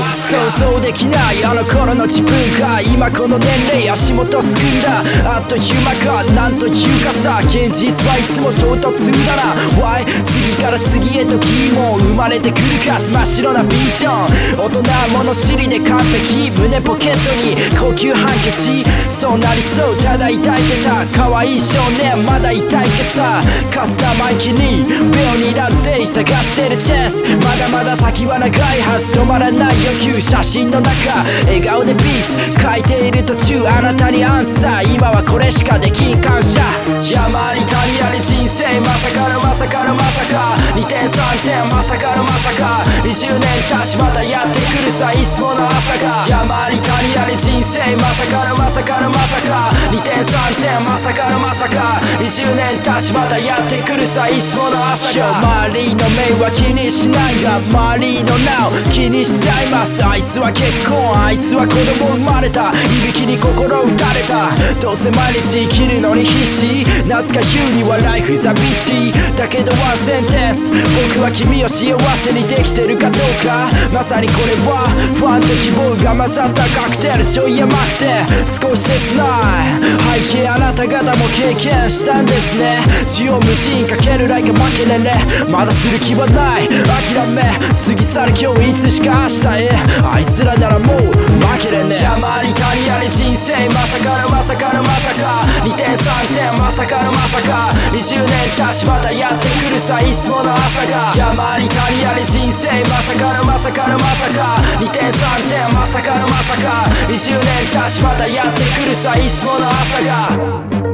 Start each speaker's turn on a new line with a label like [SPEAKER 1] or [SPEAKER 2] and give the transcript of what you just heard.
[SPEAKER 1] 想像できないあの頃の自分が今この年齢足元すくんだ。あっという間かなんというかさ。現実はいつも唐突んだな。Why 次へと君も生まれてくるか真っ白なビジョン大人物知りで完璧胸ポケットに高級ハンケチそうなりそうただ抱いてた可愛い少年まだ痛いけさ勝つ生意気に秒にだって探してるチェスまだまだ先は長いはず止まらない欲求写真の中笑顔でピース書いている途中あなたにアンサー。今はこれしかできん感謝山あり谷あり人生まさかのまさかのまさか2点3点まさかのまさか20年経ちまたやってくるさいつもの朝が山あり谷あり人生まさかのまさか。のまさか2点3点まさかのまさか20年経ちまたやってくるさいつもの朝が周りの目は気にしないが周りの名を気にしちゃいます。あいつは結婚あいつは子供生まれた。いびきに心打たれた。どうせ毎日生きるのに必死。なぜか言うにはライフザビッチだけどワンセンテンス。僕は君を幸せにできてるかどうか。まさにこれはファンと希望が混ざったカクテルちょい甘くて。少し切ない。背景あなた方も経験したんですね。血を無人かけるライカ負けれれまだする気はない。諦め。過ぎ去る今日いつしか明日へ。あいつらならもう負けれねさか20年経ちまたやってくるさいつもの朝が。山あり谷あり人生まさかのまさかのまさか。2点3点まさかのまさか。20年経ちまたやってくるさいつもの朝が。